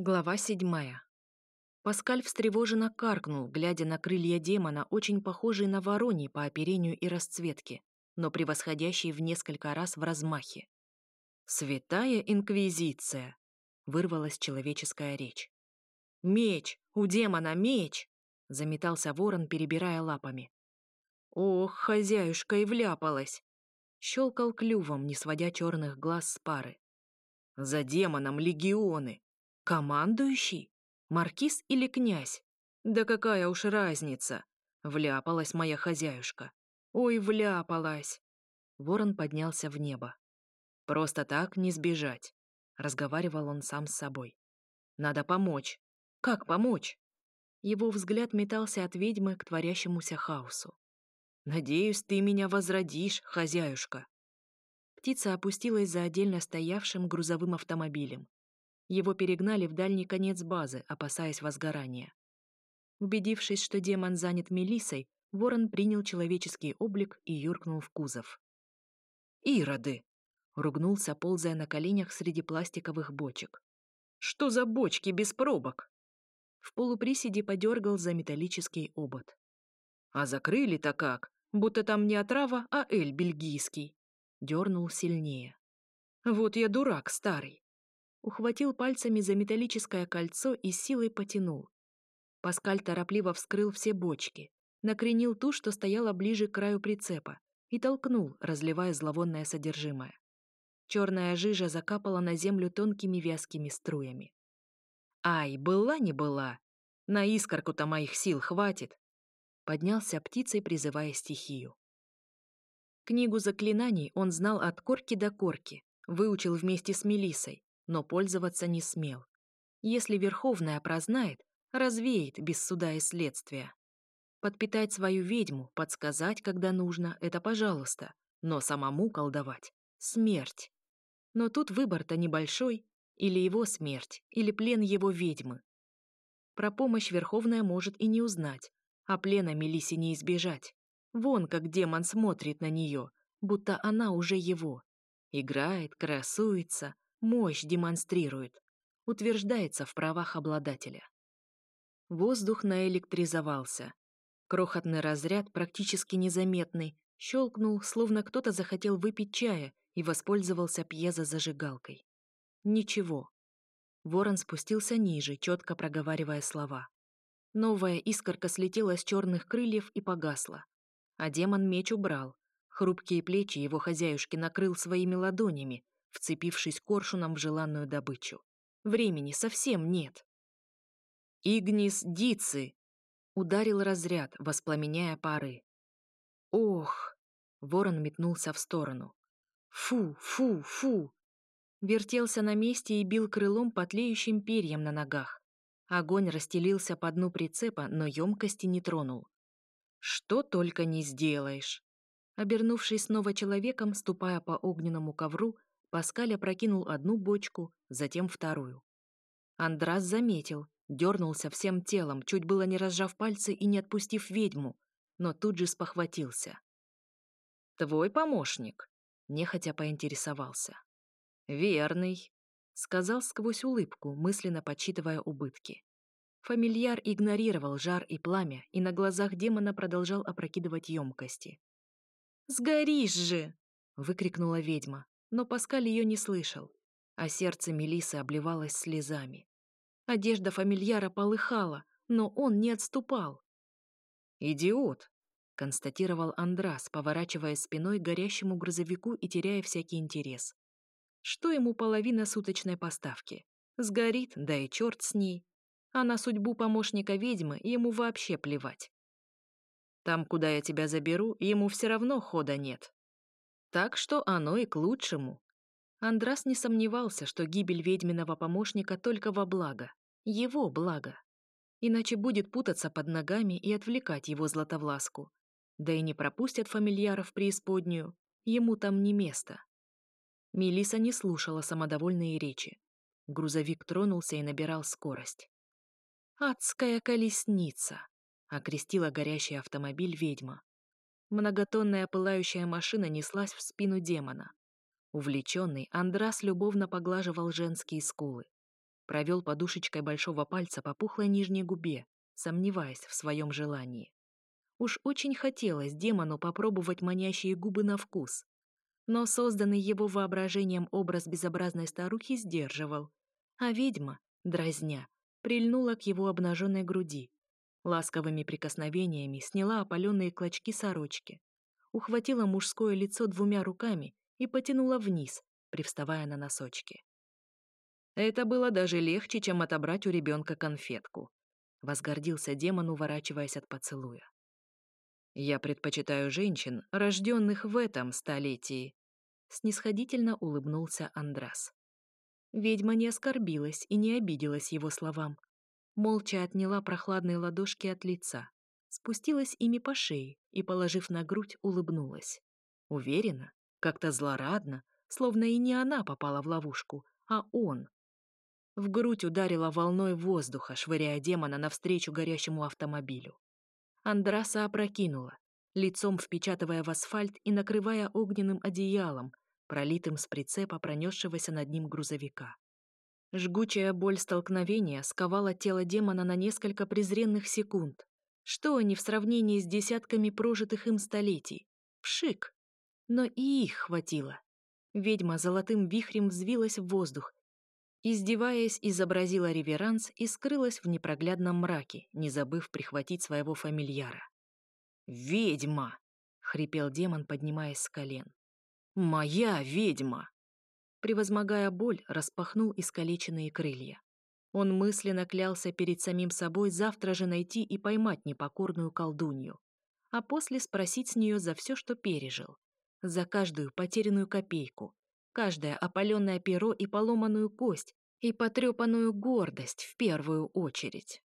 Глава седьмая. Паскаль встревоженно каркнул, глядя на крылья демона, очень похожие на вороньи по оперению и расцветке, но превосходящие в несколько раз в размахе. «Святая Инквизиция!» — вырвалась человеческая речь. «Меч! У демона меч!» — заметался ворон, перебирая лапами. «Ох, хозяюшка и вляпалась!» — щелкал клювом, не сводя черных глаз с пары. «За демоном легионы! Командующий? Маркиз или князь? Да какая уж разница? Вляпалась моя хозяюшка. Ой, вляпалась. Ворон поднялся в небо. Просто так не сбежать. Разговаривал он сам с собой. Надо помочь. Как помочь? Его взгляд метался от ведьмы к творящемуся хаосу. «Надеюсь, ты меня возродишь, хозяюшка». Птица опустилась за отдельно стоявшим грузовым автомобилем. Его перегнали в дальний конец базы, опасаясь возгорания. Убедившись, что демон занят Мелисой, ворон принял человеческий облик и юркнул в кузов. «Ироды!» — ругнулся, ползая на коленях среди пластиковых бочек. «Что за бочки без пробок?» В полуприседе подергал за металлический обод. «А закрыли-то как? Будто там не отрава, а эль бельгийский!» Дернул сильнее. «Вот я дурак старый!» Ухватил пальцами за металлическое кольцо и силой потянул. Паскаль торопливо вскрыл все бочки, накренил ту, что стояла ближе к краю прицепа, и толкнул, разливая зловонное содержимое. Черная жижа закапала на землю тонкими вязкими струями. «Ай, была не была! На искорку-то моих сил хватит!» Поднялся птицей, призывая стихию. Книгу заклинаний он знал от корки до корки, выучил вместе с Мелисой, но пользоваться не смел. Если Верховная прознает, развеет без суда и следствия. Подпитать свою ведьму, подсказать, когда нужно, это пожалуйста, но самому колдовать — смерть. Но тут выбор-то небольшой, или его смерть, или плен его ведьмы. Про помощь Верховная может и не узнать, а плена Мелисе не избежать. Вон как демон смотрит на нее, будто она уже его. Играет, красуется, мощь демонстрирует, утверждается в правах обладателя. Воздух наэлектризовался. Крохотный разряд, практически незаметный, щелкнул, словно кто-то захотел выпить чая и воспользовался пьезозажигалкой. Ничего. Ворон спустился ниже, четко проговаривая слова. Новая искорка слетела с черных крыльев и погасла. А демон меч убрал. Хрупкие плечи его хозяюшки накрыл своими ладонями, вцепившись коршуном в желанную добычу. Времени совсем нет. «Игнис Дици!» — ударил разряд, воспламеняя пары. «Ох!» — ворон метнулся в сторону. «Фу, фу, фу!» Вертелся на месте и бил крылом по тлеющим перьям на ногах. Огонь расстелился по дну прицепа, но емкости не тронул. «Что только не сделаешь!» Обернувшись снова человеком, ступая по огненному ковру, Паскаль опрокинул одну бочку, затем вторую. Андрас заметил, дернулся всем телом, чуть было не разжав пальцы и не отпустив ведьму, но тут же спохватился. «Твой помощник?» — нехотя поинтересовался. «Верный», — сказал сквозь улыбку, мысленно подсчитывая убытки. Фамильяр игнорировал жар и пламя и на глазах демона продолжал опрокидывать емкости. «Сгоришь же!» — выкрикнула ведьма, но Паскаль ее не слышал, а сердце Мелисы обливалось слезами. Одежда фамильяра полыхала, но он не отступал. «Идиот!» — констатировал Андрас, поворачивая спиной к горящему грузовику и теряя всякий интерес. Что ему половина суточной поставки? Сгорит, да и черт с ней. А на судьбу помощника ведьмы ему вообще плевать. Там, куда я тебя заберу, ему все равно хода нет. Так что оно и к лучшему. Андрас не сомневался, что гибель ведьминого помощника только во благо. Его благо. Иначе будет путаться под ногами и отвлекать его златовласку. Да и не пропустят фамильяров преисподнюю. Ему там не место. Мелиса не слушала самодовольные речи. Грузовик тронулся и набирал скорость. «Адская колесница!» — окрестила горящий автомобиль ведьма. Многотонная пылающая машина неслась в спину демона. Увлеченный, Андрас любовно поглаживал женские скулы. Провел подушечкой большого пальца по пухлой нижней губе, сомневаясь в своем желании. Уж очень хотелось демону попробовать манящие губы на вкус. Но созданный его воображением образ безобразной старухи сдерживал. А ведьма, дразня, прильнула к его обнаженной груди. Ласковыми прикосновениями сняла опаленные клочки сорочки. Ухватила мужское лицо двумя руками и потянула вниз, привставая на носочки. Это было даже легче, чем отобрать у ребенка конфетку. Возгордился демон, уворачиваясь от поцелуя. Я предпочитаю женщин, рожденных в этом столетии. Снисходительно улыбнулся Андрас. Ведьма не оскорбилась и не обиделась его словам. Молча отняла прохладные ладошки от лица, спустилась ими по шее и, положив на грудь, улыбнулась. Уверенно, как-то злорадно, словно и не она попала в ловушку, а он. В грудь ударила волной воздуха, швыряя демона навстречу горящему автомобилю. Андраса опрокинула, лицом впечатывая в асфальт и накрывая огненным одеялом, пролитым с прицепа пронесшегося над ним грузовика. Жгучая боль столкновения сковала тело демона на несколько презренных секунд. Что они в сравнении с десятками прожитых им столетий? Пшик! Но и их хватило. Ведьма золотым вихрем взвилась в воздух, Издеваясь, изобразила реверанс и скрылась в непроглядном мраке, не забыв прихватить своего фамильяра. «Ведьма!» — хрипел демон, поднимаясь с колен. «Моя ведьма!» Превозмогая боль, распахнул искалеченные крылья. Он мысленно клялся перед самим собой завтра же найти и поймать непокорную колдунью, а после спросить с нее за все, что пережил, за каждую потерянную копейку, каждое опаленное перо и поломанную кость, и потрепанную гордость в первую очередь.